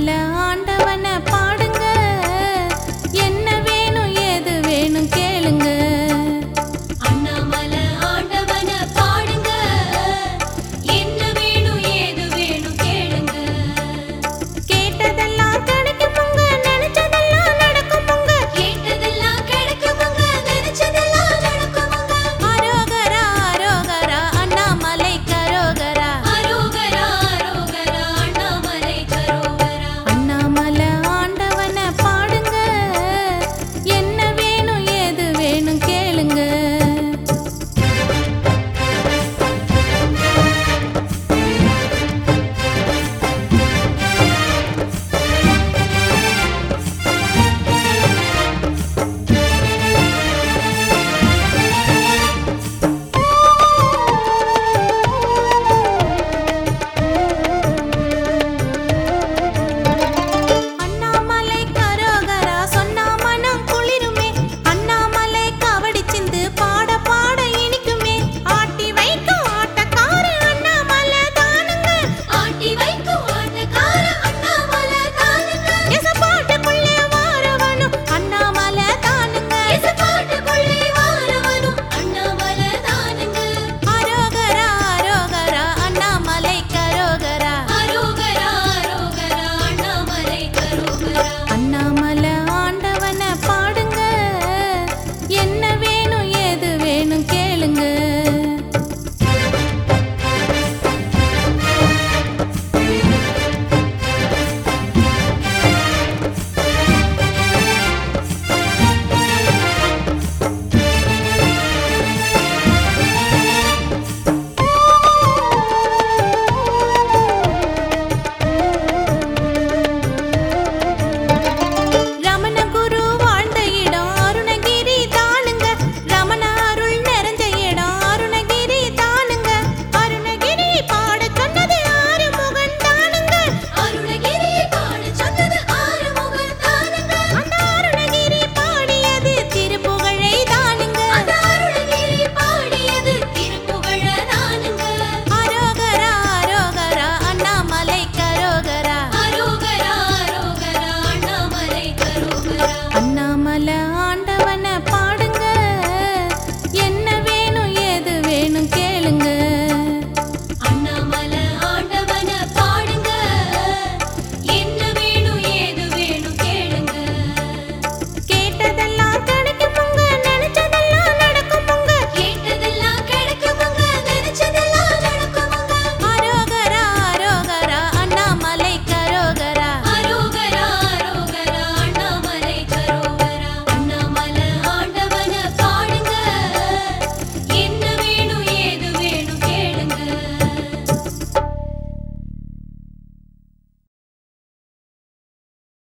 பல ஆண்ட